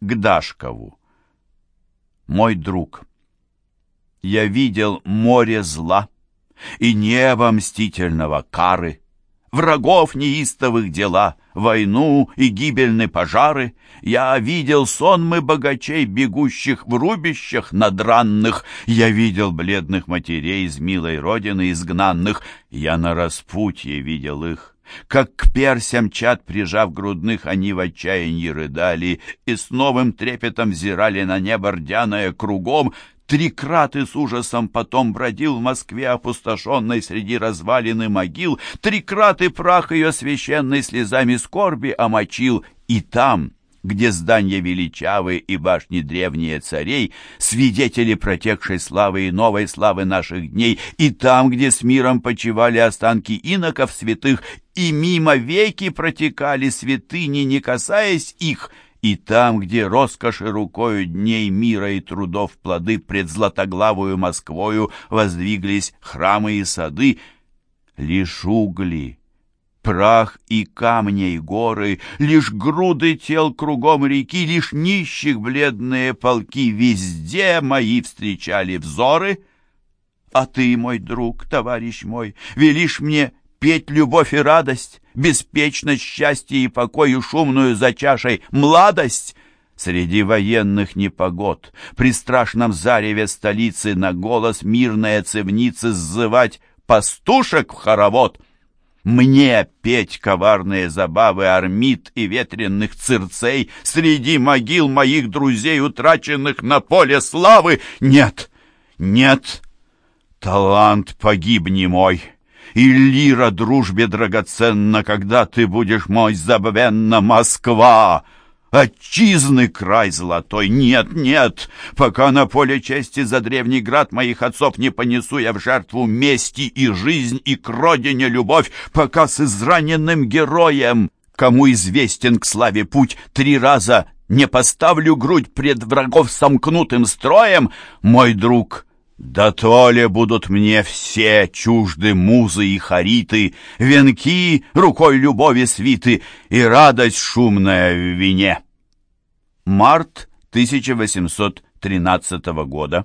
к Дашкову. Мой друг, я видел море зла и небо мстительного кары, врагов неистовых дела, войну и гибельные пожары. Я видел сонмы богачей, бегущих в рубищах надранных. Я видел бледных матерей из милой родины изгнанных. Я на распутье видел их. Как к персям чад, прижав грудных, они в отчаянии рыдали и с новым трепетом взирали на небо рдяное кругом, Три краты с ужасом потом бродил в Москве, опустошенной среди развалины могил. Три краты прах ее священной слезами скорби омочил. И там, где здания величавы и башни древние царей, свидетели протекшей славы и новой славы наших дней, и там, где с миром почивали останки иноков святых, и мимо веки протекали святыни, не касаясь их — и там, где роскоши рукою дней мира и трудов плоды пред златоглавую Москвою воздвиглись храмы и сады, лишь угли, прах и камни и горы, лишь груды тел кругом реки, лишь нищих бледные полки везде мои встречали взоры. А ты, мой друг, товарищ мой, велишь мне петь любовь и радость, беспечность, счастье и покой, шумную за чашей младость. Среди военных непогод, при страшном зареве столицы на голос мирные цевницы сзывать пастушек в хоровод. Мне петь коварные забавы армид и ветренных цирцей среди могил моих друзей, утраченных на поле славы? Нет, нет, талант погибни мой!» и лира дружбе драгоценна, когда ты будешь мой забвенна Москва. Отчизны край золотой, нет, нет, пока на поле чести за древний град моих отцов не понесу я в жертву мести и жизнь, и к родине любовь, пока с израненным героем, кому известен к славе путь, три раза не поставлю грудь пред врагов сомкнутым строем, мой друг, да то ли будут мне все чужды музы и хариты, Венки рукой любови свиты И радость шумная в вине. Март 1813 года.